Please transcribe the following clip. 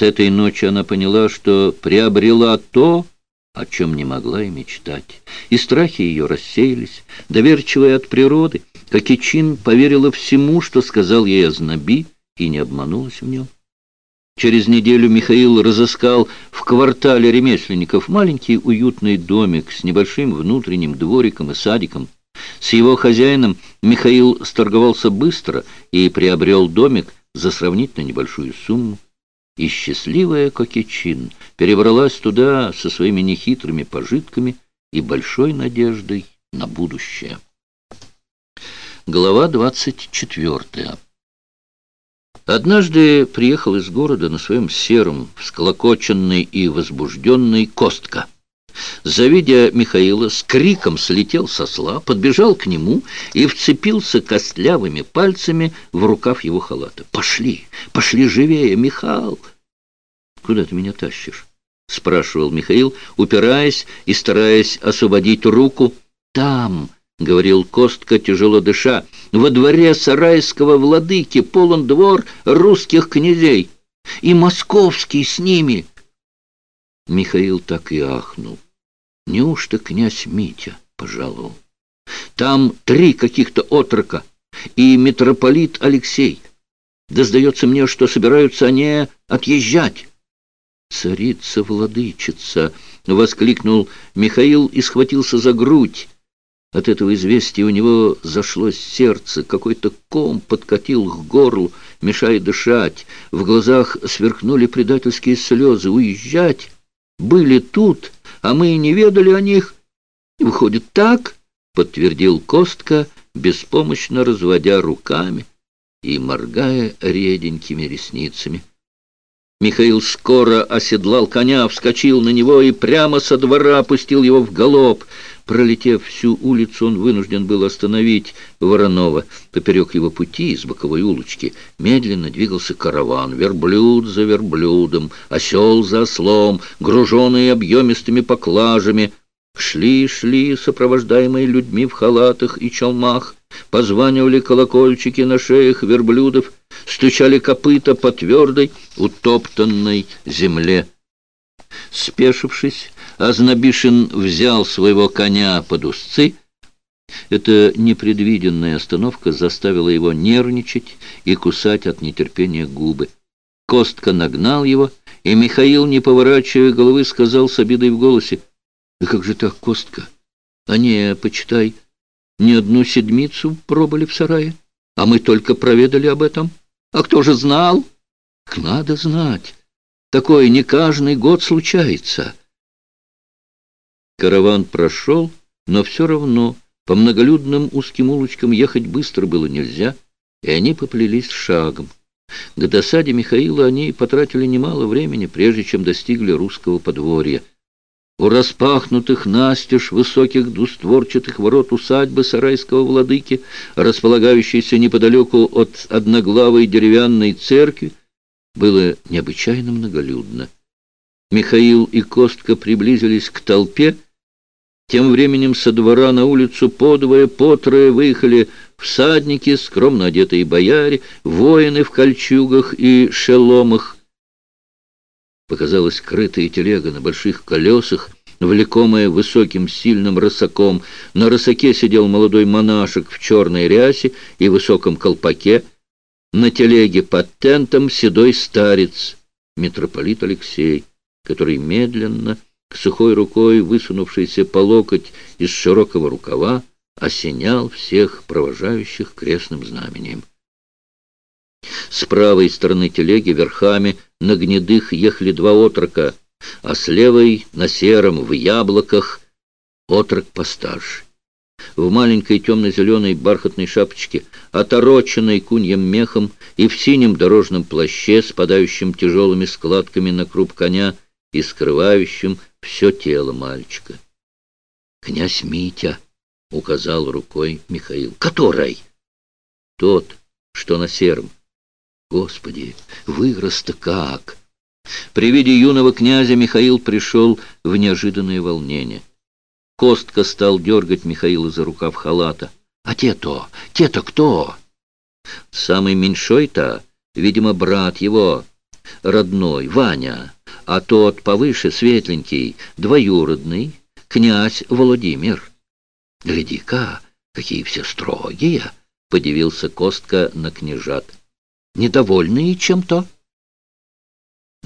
С этой ночи она поняла, что приобрела то, о чем не могла и мечтать. И страхи ее рассеялись. Доверчивая от природы, Кокичин поверила всему, что сказал ей Азнаби, и не обманулась в нем. Через неделю Михаил разыскал в квартале ремесленников маленький уютный домик с небольшим внутренним двориком и садиком. С его хозяином Михаил сторговался быстро и приобрел домик за сравнительно небольшую сумму. И счастливая Кокичин перебралась туда со своими нехитрыми пожитками и большой надеждой на будущее. Глава двадцать четвертая. Однажды приехал из города на своем сером, всколокоченный и возбужденный Костка. Завидя Михаила, с криком слетел со сла, подбежал к нему и вцепился костлявыми пальцами в рукав его халата. «Пошли, пошли живее, Михаил!» «Куда ты меня тащишь?» — спрашивал Михаил, упираясь и стараясь освободить руку. «Там!» — говорил Костка, тяжело дыша. «Во дворе сарайского владыки полон двор русских князей, и московский с ними!» Михаил так и ахнул. Неужто князь Митя пожаловал? Там три каких-то отрока и митрополит Алексей. Да сдается мне, что собираются они отъезжать. «Царица-владычица!» — воскликнул Михаил и схватился за грудь. От этого известия у него зашло сердце, какой-то ком подкатил к горлу, мешая дышать. В глазах сверкнули предательские слезы. Уезжать? Были тут, а мы и не ведали о них. Выходит, так, — подтвердил Костка, беспомощно разводя руками и моргая реденькими ресницами. Михаил скоро оседлал коня, вскочил на него и прямо со двора опустил его в галоп. Пролетев всю улицу, он вынужден был остановить Воронова. Поперек его пути, с боковой улочки, медленно двигался караван, верблюд за верблюдом, осел за ослом, груженные объемистыми поклажами. Шли, шли, сопровождаемые людьми в халатах и чалмах, позванивали колокольчики на шеях верблюдов, стучали копыта по твердой, утоптанной земле. Спешившись, Азнабишин взял своего коня под узцы. Эта непредвиденная остановка заставила его нервничать и кусать от нетерпения губы. Костка нагнал его, и Михаил, не поворачивая головы, сказал с обидой в голосе, «Да как же так, Костка? Они, почитай, не одну седмицу пробыли в сарае, а мы только проведали об этом». А кто же знал? Надо знать. Такое не каждый год случается. Караван прошел, но все равно по многолюдным узким улочкам ехать быстро было нельзя, и они поплелись шагом. К досаде Михаила они потратили немало времени, прежде чем достигли русского подворья. У распахнутых настежь высоких двустворчатых ворот усадьбы сарайского владыки, располагающейся неподалеку от одноглавой деревянной церкви, было необычайно многолюдно. Михаил и Костка приблизились к толпе. Тем временем со двора на улицу подвое, потрое выехали всадники, скромно одетые бояре, воины в кольчугах и шеломах, Показалась крытая телега на больших колесах, влекомая высоким сильным рысаком. На рысаке сидел молодой монашек в черной рясе и высоком колпаке. На телеге под тентом седой старец, митрополит Алексей, который медленно, сухой рукой, высунувшийся по локоть из широкого рукава, осенял всех провожающих крестным знамением. С правой стороны телеги верхами на гнедых ехали два отрока, а с левой на сером в яблоках отрок постарше. В маленькой темно-зеленой бархатной шапочке, отороченной куньем мехом и в синем дорожном плаще, спадающем тяжелыми складками на круп коня и скрывающим все тело мальчика. «Князь Митя!» — указал рукой Михаил. «Который?» «Тот, что на сером». Господи, вырос-то как! При виде юного князя Михаил пришел в неожиданное волнение. Костка стал дергать Михаила за рукав халата. «А те-то? Те-то кто?» «Самый меньшой-то, видимо, брат его, родной, Ваня, а тот повыше, светленький, двоюродный, князь Владимир. Гляди-ка, какие все строгие, — подивился Костка на княжат. Недовольные чем-то?